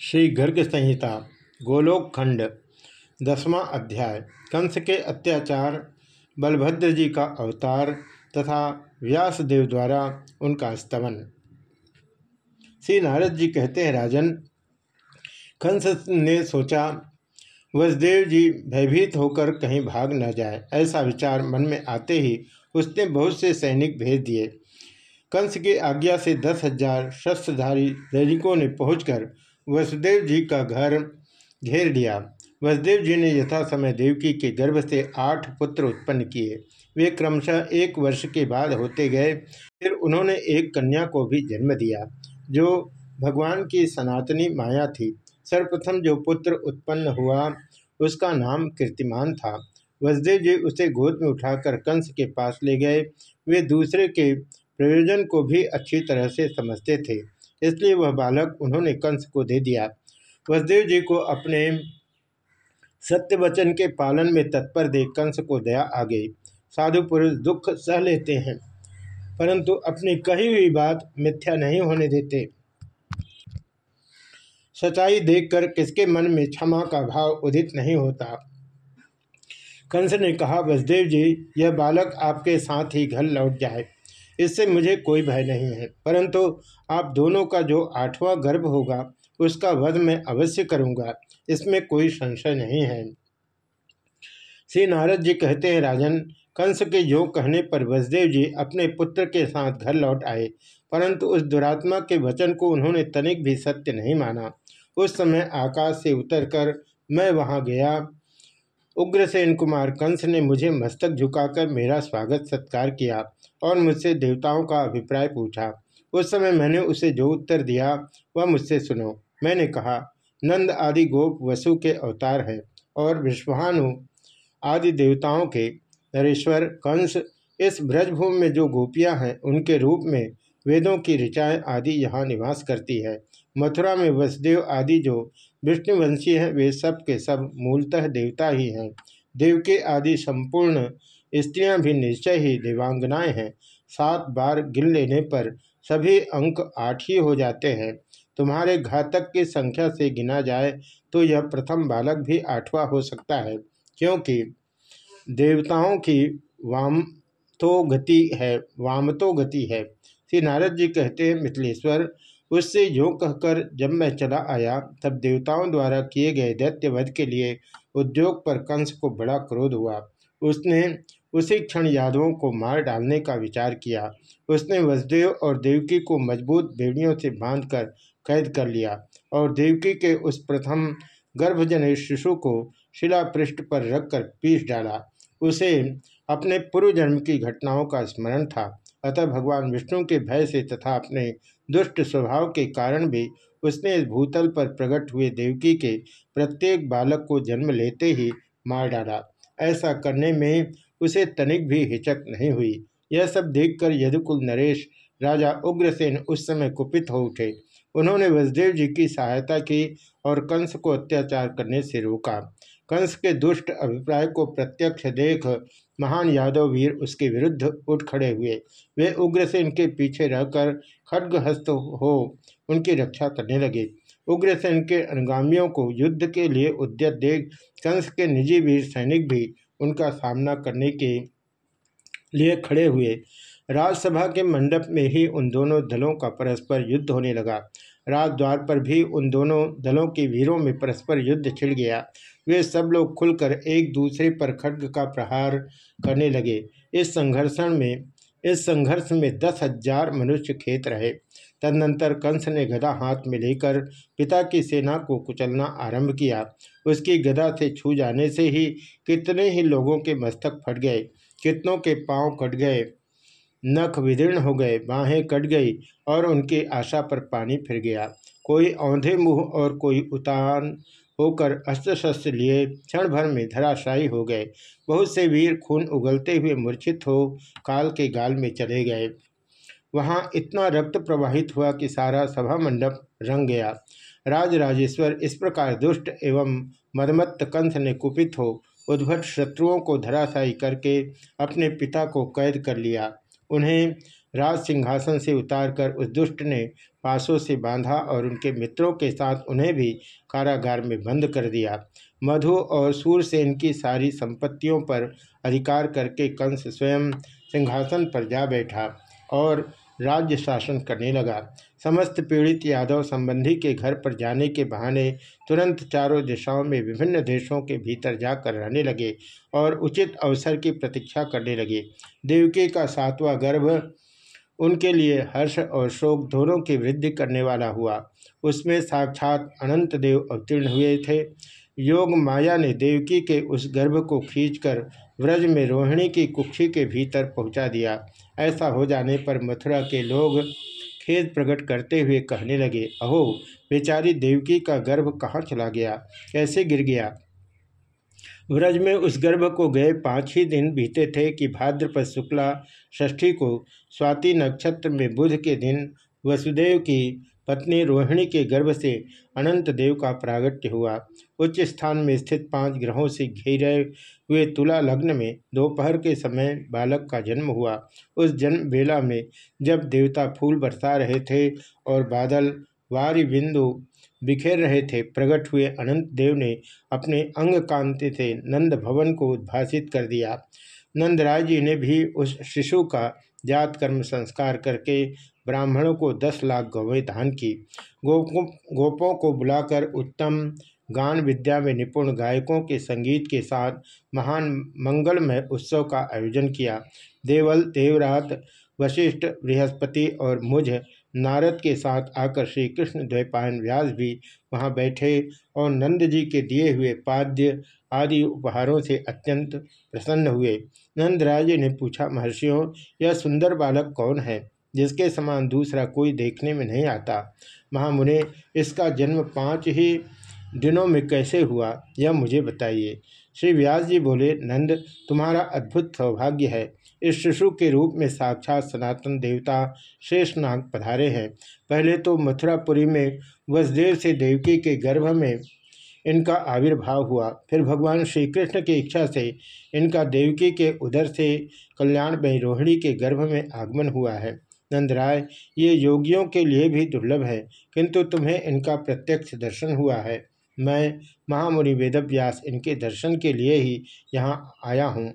श्री गर्ग संहिता, गोलोक खंड, दसवां अध्याय, कंस के अत्याचार, बलभद्र जी का अवतार तथा व्यासदेव द्वारा उनका स्तवन श्री नारद जी कहते हैं, राजन, कंस ने सोचा, वसुदेव जी भयभीत होकर कहीं भाग न जाए। ऐसा विचार मन में आते ही उसने बहुत से सैनिक भेज दिए। कंस की आज्ञा से दस हज़ार शस्त्रधारी सैनिकों ने पहुंचकर वसुदेव जी का घर घेर लिया। वसुदेव जी ने यथा समय देवकी के गर्भ से आठ पुत्र उत्पन्न किए। वे क्रमशः एक वर्ष के बाद होते गए। फिर उन्होंने एक कन्या को भी जन्म दिया, जो भगवान की सनातनी माया थी। सर्वप्रथम जो पुत्र उत्पन्न हुआ, उसका नाम कीर्तिमान था। वसुदेव जी उसे गोद में उठाकर कंस के पास ले गए। वे दूसरे के प्रयोजन को भी अच्छी तरह से समझते थे। इसलिए वह बालक उन्होंने कंस को दे दिया। वसुदेव जी को अपने सत्य वचन के पालन में तत्पर देख कंस को दया आ गई। साधु पुरुष दुख सह लेते हैं, परंतु अपनी कही हुई बात मिथ्या नहीं होने देते। सच्चाई देखकर किसके मन में क्षमा का भाव उदित नहीं होता। कंस ने कहा, वसुदेव जी, यह बालक आपके साथ ही घर लौट जाए। इससे मुझे कोई भय नहीं है। परंतु आप दोनों का जो आठवां गर्भ होगा, उसका वध मैं अवश्य करूँगा। इसमें कोई संशय नहीं है। श्री नारद जी कहते हैं, राजन, कंस के योग कहने पर वसुदेव जी अपने पुत्र के साथ घर लौट आए। परंतु उस दुरात्मा के वचन को उन्होंने तनिक भी सत्य नहीं माना। उस समय आकाश से उतरकर मैं वहाँ गया। उग्रसेन कुमार कंस ने मुझे मस्तक झुकाकर मेरा स्वागत सत्कार किया और मुझसे देवताओं का अभिप्राय पूछा। उस समय मैंने उसे जो उत्तर दिया, वह मुझसे सुनो। मैंने कहा, नंद आदि गोप वसु के अवतार हैं और विश्वानु आदि देवताओं के नरेश्वर, कंस, इस ब्रजभूमि में जो गोपियाँ हैं, उनके रूप में वेदों की ऋचाएँ आदि यहाँ निवास करती है। मथुरा में वसुदेव आदि जो विष्णुवंशी हैं, वे सब के सब मूलतः देवता ही हैं। देव के आदि संपूर्ण स्त्रियाँ भी निश्चय ही देवांगनाएँ हैं। सात बार गिन लेने पर सभी अंक आठ ही हो जाते हैं। तुम्हारे घातक की संख्या से गिना जाए तो यह प्रथम बालक भी आठवां हो सकता है, क्योंकि देवताओं की वाम तो गति है, वाम तो गति है। श्री नारद जी कहते हैं, मिथिलेश्वर उससे यो कहकर जब मैं चला आया, तब देवताओं द्वारा किए गए दैत्यवध के लिए उद्योग पर कंस को बड़ा क्रोध हुआ। उसने उसी क्षण यादवों को मार डालने का विचार किया। उसने वसुदेव और देवकी को मज़बूत बेड़ियों से बांधकर कैद कर लिया और देवकी के उस प्रथम गर्भजन शिशु को शिला पृष्ठ पर रखकर पीस डाला। उसे अपने पूर्व जन्म की घटनाओं का स्मरण था। अतः भगवान विष्णु के भय से तथा अपने दुष्ट स्वभाव के कारण भी उसने इस भूतल पर प्रकट हुए देवकी के प्रत्येक बालक को जन्म लेते ही मार डाला। ऐसा करने में उसे तनिक भी हिचक नहीं हुई। यह सब देखकर यदुकुल नरेश, राजा उग्रसेन उस समय कुपित हो उठे। उन्होंने वसुदेव जी की सहायता की और कंस को अत्याचार करने से रोका। कंस के दुष्ट अभिप्राय को प्रत्यक्ष देख महान यादव वीर उसके विरुद्ध उठ खड़े हुए। वे उग्रसेन के पीछे रहकर खड्गहस्त हो उनकी रक्षा करने लगे। उग्रसेन के अनुगामियों को युद्ध के लिए उद्यत देख कंस के निजी वीर सैनिक भी उनका सामना करने के लिए खड़े हुए। राजसभा के मंडप में ही उन दोनों दलों का परस्पर युद्ध होने लगा। राजद्वार पर भी उन दोनों दलों के वीरों में परस्पर युद्ध छिड़ गया। वे सब लोग खुलकर एक दूसरे पर खड्ग का प्रहार करने लगे। इस संघर्षण में, इस संघर्ष में दस हज़ार मनुष्य खेत रहे। तदनंतर कंस ने गदा हाथ में लेकर पिता की सेना को कुचलना आरंभ किया। उसकी गदा से छू जाने से ही कितने ही लोगों के मस्तक फट गए, कितनों के पाँव कट गए। नख विदीर्ण हो गए, बाहें कट गई और उनकी आशा पर पानी फिर गया। कोई औंधे मुँह और कोई उतान होकर अस्त्र शस्त्र लिए क्षण भर में धराशायी हो गए। बहुत से वीर खून उगलते हुए मूर्छित हो काल के गाल में चले गए। वहाँ इतना रक्त प्रवाहित हुआ कि सारा सभा मंडप रंग गया। राज राजेश्वर इस प्रकार दुष्ट एवं मदमत्त कंथ ने कुपित हो उद्भट शत्रुओं को धराशायी करके अपने पिता को कैद कर लिया। उन्हें राज सिंहासन से उतारकर उस दुष्ट ने पासों से बांधा और उनके मित्रों के साथ उन्हें भी कारागार में बंद कर दिया। मधु और सूरसेन की सारी संपत्तियों पर अधिकार करके कंस स्वयं सिंहासन पर जा बैठा और राज्य शासन करने लगा। समस्त पीड़ित यादव संबंधी के घर पर जाने के बहाने तुरंत चारों दिशाओं में विभिन्न देशों के भीतर जाकर रहने लगे और उचित अवसर की प्रतीक्षा करने लगे। देवकी का सातवां गर्भ उनके लिए हर्ष और शोक दोनों की वृद्धि करने वाला हुआ। उसमें साक्षात अनंत देव अवतीर्ण हुए थे। योग माया ने देवकी के उस गर्भ को खींचकर व्रज में रोहिणी की कुक्षी के भीतर पहुँचा दिया। ऐसा हो जाने पर मथुरा के लोग खेद प्रकट करते हुए कहने लगे, अहो, बेचारी देवकी का गर्भ कहाँ चला गया? कैसे गिर गया? व्रज में उस गर्भ को गए पाँच ही दिन बीते थे कि भाद्रपद शुक्ला षष्ठी को स्वाति नक्षत्र में बुध के दिन वसुदेव की पत्नी रोहिणी के गर्भ से अनंत देव का प्रागट्य हुआ। उच्च स्थान में स्थित पाँच ग्रहों से घेरे हुए तुला लग्न में दोपहर के समय बालक का जन्म हुआ। उस जन्म बेला में जब देवता फूल बरसा रहे थे और बादल वारी बिंदु बिखेर रहे थे प्रकट हुए अनंत देव ने अपने अंग कांति से नंद भवन को उद्भाषित कर दिया। नंदराज जी ने भी उस शिशु का जात, कर्म, संस्कार करके ब्राह्मणों को दस लाख गौवें दान की। गोपों गोपों को बुलाकर उत्तम गान विद्या में निपुण गायकों के संगीत के साथ महान मंगलमय उत्सव का आयोजन किया। देवल, देवरात, वशिष्ठ, बृहस्पति और मुझ, नारद के साथ आकर श्री कृष्ण द्वैपायन व्यास भी वहाँ बैठे और नंद जी के दिए हुए पाद्य आदि उपहारों से अत्यंत प्रसन्न हुए। नंदराज ने पूछा, महर्षियों, यह सुंदर बालक कौन है, जिसके समान दूसरा कोई देखने में नहीं आता? महामुने, इसका जन्म पाँच ही दिनों में कैसे हुआ, यह मुझे बताइए। श्री व्यास जी बोले, नंद, तुम्हारा अद्भुत सौभाग्य है। इस शिशु के रूप में साक्षात सनातन देवता शेषनाग पधारे हैं। पहले तो मथुरापुरी में वसुदेव से देवकी के गर्भ में इनका आविर्भाव हुआ। फिर भगवान श्री कृष्ण की इच्छा से इनका देवकी के उदर से कल्याण में रोहिणी के गर्भ में आगमन हुआ है। नंदराय, ये योगियों के लिए भी दुर्लभ है, किंतु तुम्हें इनका प्रत्यक्ष दर्शन हुआ है। मैं महामुनि वेदव्यास इनके दर्शन के लिए ही यहाँ आया हूँ।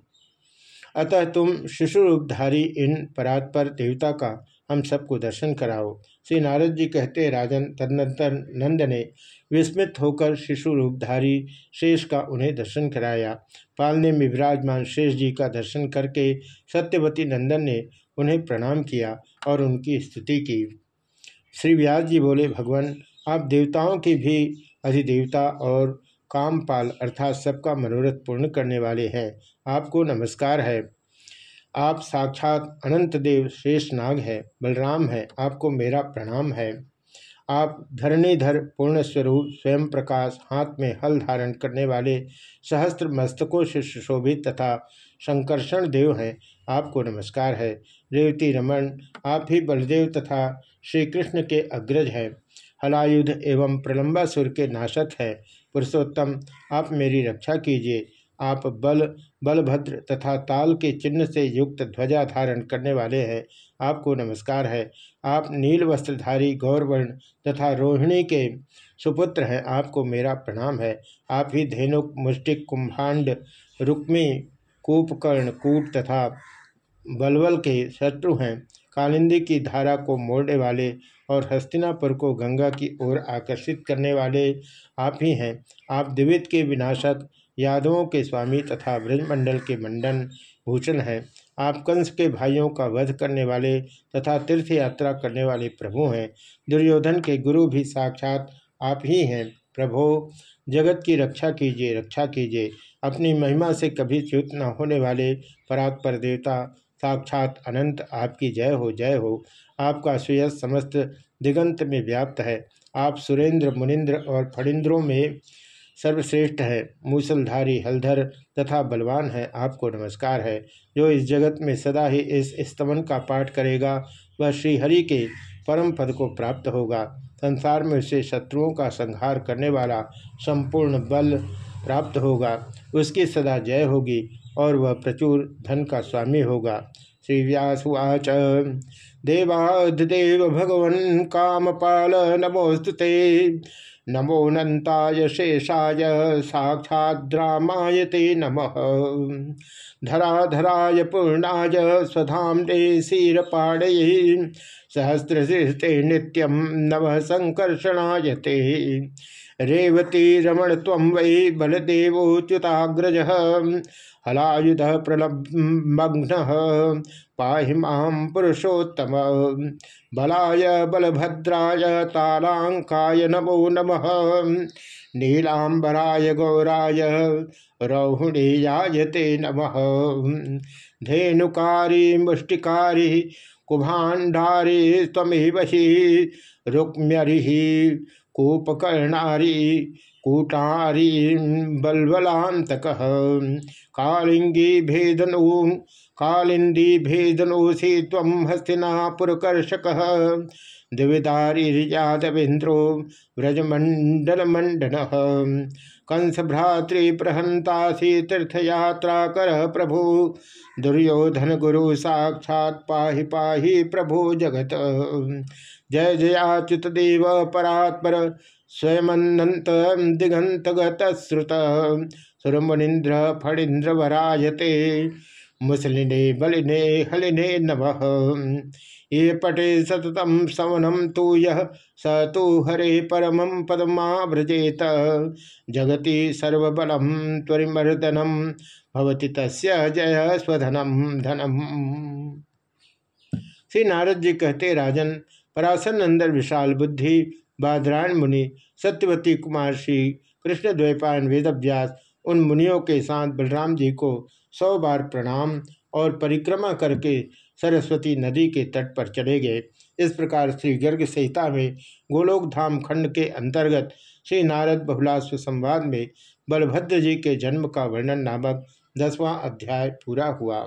अतः तुम शिशु रूपधारी इन परात्पर देवता का हम सबको दर्शन कराओ। श्री नारद जी कहते राजन तदनंतर नंद ने विस्मित होकर शिशु रूपधारी शेष का उन्हें दर्शन कराया। पालने में विराजमान शेष जी का दर्शन करके सत्यवती नंदन ने उन्हें प्रणाम किया और उनकी स्तुति की। श्री व्यास जी बोले, भगवान, आप देवताओं की भी अधिदेवता और कामपाल अर्थात सबका मनोरथ पूर्ण करने वाले हैं। आपको नमस्कार है। आप साक्षात अनंत देव शेष नाग है, बलराम है, आपको मेरा प्रणाम है। आप धरणीधर पूर्ण स्वरूप स्वयं प्रकाश हाथ में हल धारण करने वाले सहस्त्र मस्तकों से सुशोभित तथा संकर्षण देव हैं, आपको नमस्कार है। रेवती रमन, आप ही बलदेव तथा श्री कृष्ण के अग्रज हैं। हलायुध एवं प्रलंबासुर के नाशक है। पुरुषोत्तम, आप मेरी रक्षा कीजिए। आप बल, बलभद्र तथा ताल के चिन्ह से युक्त ध्वजा धारण करने वाले हैं। आपको नमस्कार है। आप नील वस्त्रधारी, गौरवर्ण तथा रोहिणी के सुपुत्र हैं। आपको मेरा प्रणाम है। आप ही धेनुक, मुष्टिक, कुंभांड, रुक्मी, कूपकर्ण, कूट तथा बलवल के शत्रु हैं। कालिंदी की धारा को मोड़ने वाले और हस्तिनापुर को गंगा की ओर आकर्षित करने वाले आप ही हैं। आप द्विवित के विनाशक यादवों के स्वामी तथा ब्रजमंडल के मंडन भूषण हैं। आप कंस के भाइयों का वध करने वाले तथा तीर्थ यात्रा करने वाले प्रभु हैं। दुर्योधन के गुरु भी साक्षात आप ही हैं। प्रभो, जगत की रक्षा कीजिए रक्षा कीजिए। अपनी महिमा से कभी च्युत न होने वाले परात्पर देवता साक्षात अनंत आपकी जय हो जय हो। आपका सुयस समस्त दिगंत में व्याप्त है। आप सुरेंद्र, मुनिंद्र और फणिंद्रों में सर्वश्रेष्ठ है, मूसलधारी, हलधर तथा बलवान है, आपको नमस्कार है। जो इस जगत में सदा ही इस स्तमन का पाठ करेगा, वह श्रीहरि के परम पद को प्राप्त होगा। संसार में उसे शत्रुओं का संहार करने वाला संपूर्ण बल प्राप्त होगा। उसकी सदा जय होगी और वह प्रचुर धन का स्वामी होगा। श्री व्यासुवाच भगवन काम पाल नमोस्तुते नमोऽनन्ताय शेषाय साक्षाद्रामाय ते नमः। धराधराय पूर्णाय स्वधाम्ने क्षीरपाणये सहस्रशीर्षे नित्यं नमः सङ्कर्षणाय ते। रेवती रमण तम वै बलदेवोच्युताग्रज हलायुध प्रलमग्न पाहि माँ पुरुषोत्तम। बलाय बलभद्राय तालांकाय नमो नमः। नीलांबराय गौराय रौहुणीयाय ते नमः। धेनुकारी, मुष्टिकारी, कुभाण्डारी तमेव हि रुक्म्यरि, कूपकर्णारी, कूटारी बलबलांतक कालिंगी भेदनु कालिंदी भेदनोसी तम हस्तिनापुरकर्षक। द्विविदारीयादवेन्द्रो व्रजमंडल मंडन कंस भ्रातृ प्रहंतासी तीर्थयात्रा कर प्रभु। दुर्योधन गुरु साक्षात् पाहि पाहि प्रभु जगत। जय जयाच्युत देव परात्पर। स्वयंत दिगंत गतश्रुत सुरमुनीन्द्र फणीन्द्र वरायते मुसलिने बलिने हलिने नमः। ये पटे सततम सवनम तू तो हरे परम पदमाव्रजेत। जगति सर्वबलम त्वरिमर्दनम भवति तस्य जय स्वधनम धनम। श्री नारद जी कहते, राजन पराशर नंदन विशाल बुद्धि बादरायण मुनि, सत्यवती कुमार श्री, कृष्ण द्वैपायन वेदव्यास उन मुनियों के साथ बलराम जी को सौ बार प्रणाम और परिक्रमा करके सरस्वती नदी के तट पर चले गए। इस प्रकार श्री गर्ग संहिता में गोलोक धाम खंड के अंतर्गत श्री नारद बहुलाश्व संवाद में बलभद्र जी के जन्म का वर्णन नामक दसवां अध्याय पूरा हुआ।